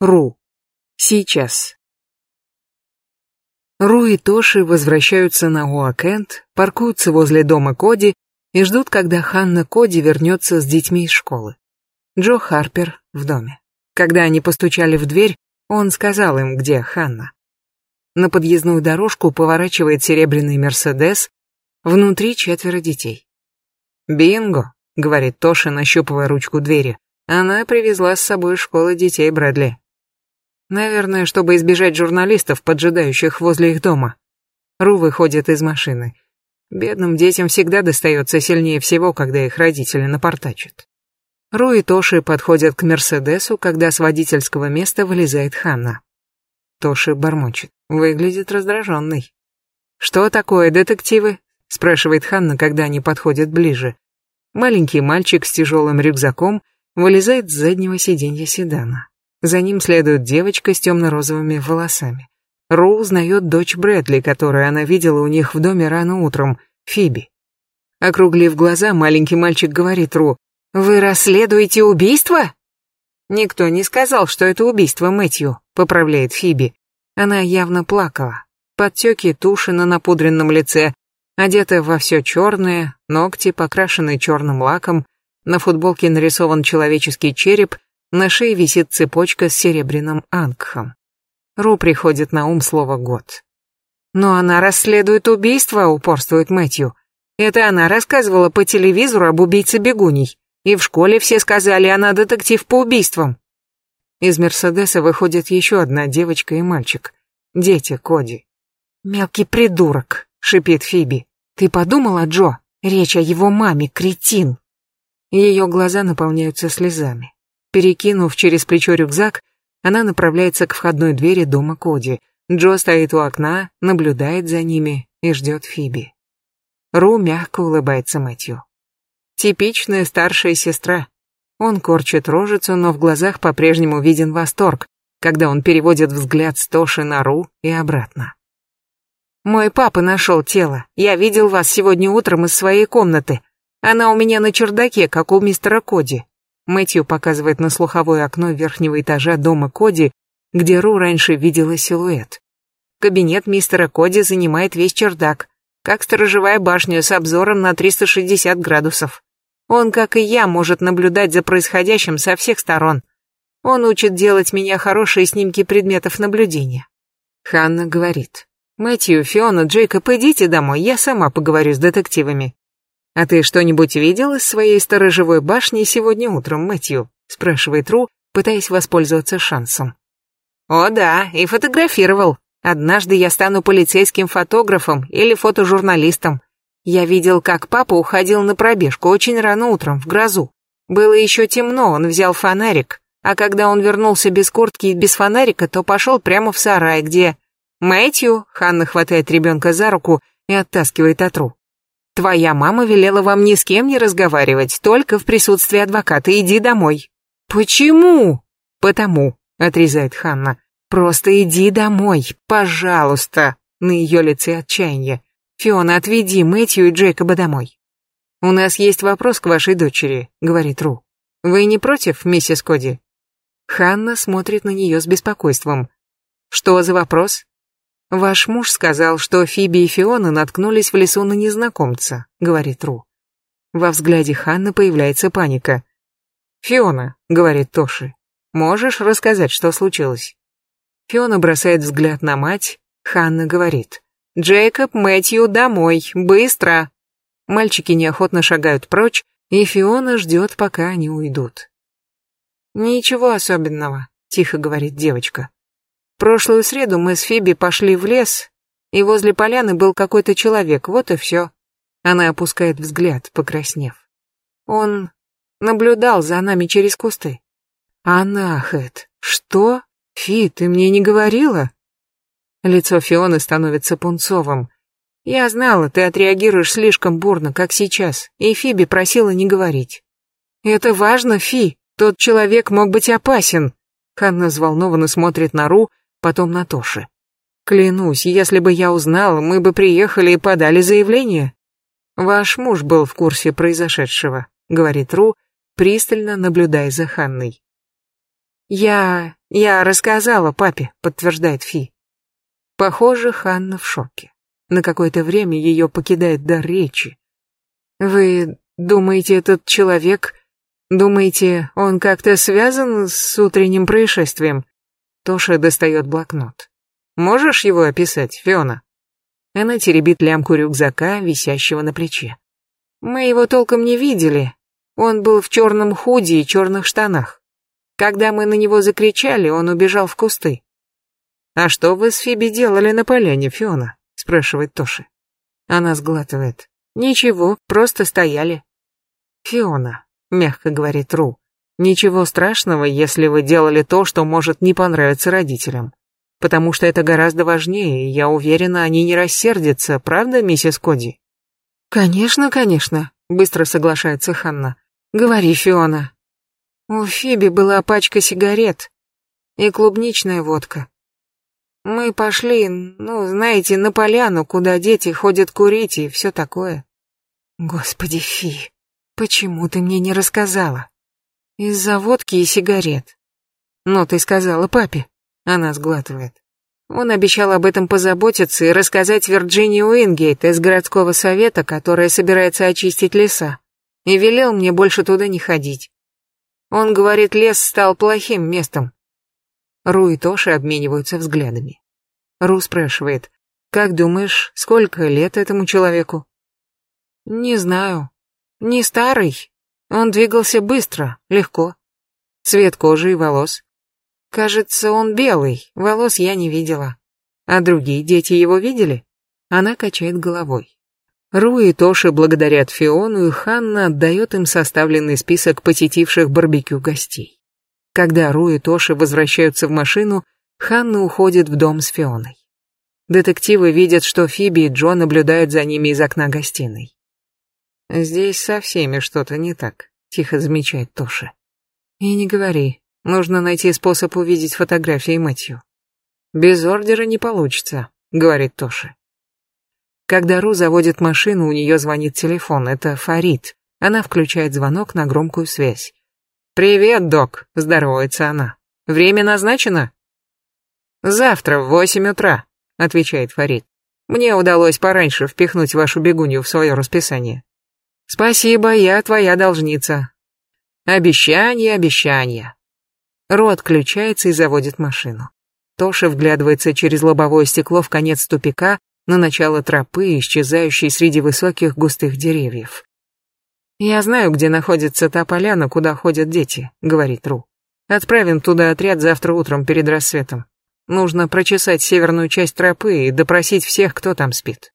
Ру. Сейчас. Ру и Тоши возвращаются на Уакент, паркуются возле дома Коди и ждут, когда Ханна Коди вернется с детьми из школы. Джо Харпер в доме. Когда они постучали в дверь, он сказал им, где Ханна. На подъездную дорожку поворачивает серебряный Мерседес, внутри четверо детей. «Бинго», — говорит Тоша, нащупывая ручку двери, — «она привезла с собой из школы детей Брэдли». Наверное, чтобы избежать журналистов, поджидающих возле их дома. Ру выходит из машины. Бедным детям всегда достается сильнее всего, когда их родители напортачат. Ру и Тоши подходят к Мерседесу, когда с водительского места вылезает Ханна. Тоши бормочет. Выглядит раздраженный. «Что такое, детективы?» — спрашивает Ханна, когда они подходят ближе. Маленький мальчик с тяжелым рюкзаком вылезает с заднего сиденья седана. За ним следует девочка с темно-розовыми волосами. Ру узнает дочь Брэдли, которую она видела у них в доме рано утром, Фиби. Округлив глаза, маленький мальчик говорит Ру, «Вы расследуете убийство?» «Никто не сказал, что это убийство Мэтью», — поправляет Фиби. Она явно плакала. Подтеки туши на напудренном лице, одета во все черное, ногти покрашены черным лаком, на футболке нарисован человеческий череп — на шее висит цепочка с серебряным ангхом. Ру приходит на ум слово «год». Но она расследует убийство, упорствует Мэтью. Это она рассказывала по телевизору об убийце бегуней. И в школе все сказали, она детектив по убийствам. Из Мерседеса выходит еще одна девочка и мальчик. Дети Коди. «Мелкий придурок», — шипит Фиби. «Ты подумала, Джо? Речь о его маме, кретин». Ее глаза наполняются слезами. Перекинув через плечо рюкзак, она направляется к входной двери дома Коди. Джо стоит у окна, наблюдает за ними и ждет Фиби. Ру мягко улыбается Мэтью. Типичная старшая сестра. Он корчит рожицу, но в глазах по-прежнему виден восторг, когда он переводит взгляд с Тоши на Ру и обратно. «Мой папа нашел тело. Я видел вас сегодня утром из своей комнаты. Она у меня на чердаке, как у мистера Коди. Мэтью показывает на слуховое окно верхнего этажа дома Коди, где Ру раньше видела силуэт. Кабинет мистера Коди занимает весь чердак, как сторожевая башня с обзором на 360 градусов. Он, как и я, может наблюдать за происходящим со всех сторон. Он учит делать меня хорошие снимки предметов наблюдения. Ханна говорит. Мэтью, Фиона, Джейкоб, идите домой, я сама поговорю с детективами. «А ты что-нибудь видел из своей сторожевой башни сегодня утром, Мэтью?» — спрашивает Ру, пытаясь воспользоваться шансом. «О да, и фотографировал. Однажды я стану полицейским фотографом или фотожурналистом. Я видел, как папа уходил на пробежку очень рано утром, в грозу. Было еще темно, он взял фонарик, а когда он вернулся без куртки и без фонарика, то пошел прямо в сарай, где... Мэтью, Ханна хватает ребенка за руку и оттаскивает от Ру. Твоя мама велела вам ни с кем не разговаривать, только в присутствии адвоката. Иди домой». «Почему?» «Потому», — отрезает Ханна. «Просто иди домой, пожалуйста». На ее лице отчаяние. «Фиона, отведи Мэтью и Джейкоба домой». «У нас есть вопрос к вашей дочери», — говорит Ру. «Вы не против, миссис Коди?» Ханна смотрит на нее с беспокойством. «Что за вопрос?» Ваш муж сказал, что Фиби и Фиона наткнулись в лесу на незнакомца, говорит Ру. Во взгляде Ханны появляется паника. Фиона, говорит Тоши, можешь рассказать, что случилось? Фиона бросает взгляд на мать, Ханна говорит. Джейкоб, Мэтью, домой, быстро. Мальчики неохотно шагают прочь, и Фиона ждет, пока они уйдут. Ничего особенного, тихо говорит девочка. Прошлую среду мы с Фиби пошли в лес, и возле поляны был какой-то человек, вот и все. Она опускает взгляд, покраснев. Он наблюдал за нами через кусты. Анахет, что? Фи, ты мне не говорила? Лицо Фионы становится пунцовым. Я знала, ты отреагируешь слишком бурно, как сейчас, и Фиби просила не говорить. Это важно, Фи, тот человек мог быть опасен. Ханна взволнованно смотрит на Ру, потом Натоше. Клянусь, если бы я узнал, мы бы приехали и подали заявление. Ваш муж был в курсе произошедшего, говорит Ру, пристально наблюдая за Ханной. Я... я рассказала папе, подтверждает Фи. Похоже, Ханна в шоке. На какое-то время ее покидает дар речи. Вы думаете, этот человек... Думаете, он как-то связан с утренним происшествием? Тоша достает блокнот. «Можешь его описать, Фиона?» Она теребит лямку рюкзака, висящего на плече. «Мы его толком не видели. Он был в черном худи и черных штанах. Когда мы на него закричали, он убежал в кусты». «А что вы с Фиби делали на поляне, Фиона?» спрашивает Тоша. Она сглатывает. «Ничего, просто стояли». «Фиона», — мягко говорит Ру, Ничего страшного, если вы делали то, что может не понравиться родителям. Потому что это гораздо важнее, и я уверена, они не рассердятся, правда, миссис Коди? Конечно, конечно, быстро соглашается Ханна. Говори, Фиона. У Фиби была пачка сигарет и клубничная водка. Мы пошли, ну, знаете, на поляну, куда дети ходят курить и все такое. Господи, Фи, почему ты мне не рассказала? Из-за водки и сигарет. Но ты сказала папе. Она сглатывает. Он обещал об этом позаботиться и рассказать Вирджинии Уингейт из городского совета, которая собирается очистить леса, и велел мне больше туда не ходить. Он говорит, лес стал плохим местом. Ру и Тоши обмениваются взглядами. Ру спрашивает, «Как думаешь, сколько лет этому человеку?» «Не знаю. Не старый, он двигался быстро, легко. Цвет кожи и волос. Кажется, он белый, волос я не видела. А другие дети его видели? Она качает головой. Ру и Тоши благодарят Фиону, и Ханна отдает им составленный список посетивших барбекю гостей. Когда Ру и Тоши возвращаются в машину, Ханна уходит в дом с Фионой. Детективы видят, что Фиби и Джо наблюдают за ними из окна гостиной. «Здесь со всеми что-то не так», — тихо замечает Тоша. «И не говори. Нужно найти способ увидеть фотографии Мэтью». «Без ордера не получится», — говорит Тоша. Когда Ру заводит машину, у нее звонит телефон. Это Фарид. Она включает звонок на громкую связь. «Привет, док», — здоровается она. «Время назначено?» «Завтра в восемь утра», — отвечает Фарид. «Мне удалось пораньше впихнуть вашу бегунью в свое расписание». Спасибо, я твоя должница. Обещание, обещание. Ро отключается и заводит машину. Тоша вглядывается через лобовое стекло в конец тупика на начало тропы, исчезающей среди высоких густых деревьев. «Я знаю, где находится та поляна, куда ходят дети», — говорит Ру. «Отправим туда отряд завтра утром перед рассветом. Нужно прочесать северную часть тропы и допросить всех, кто там спит».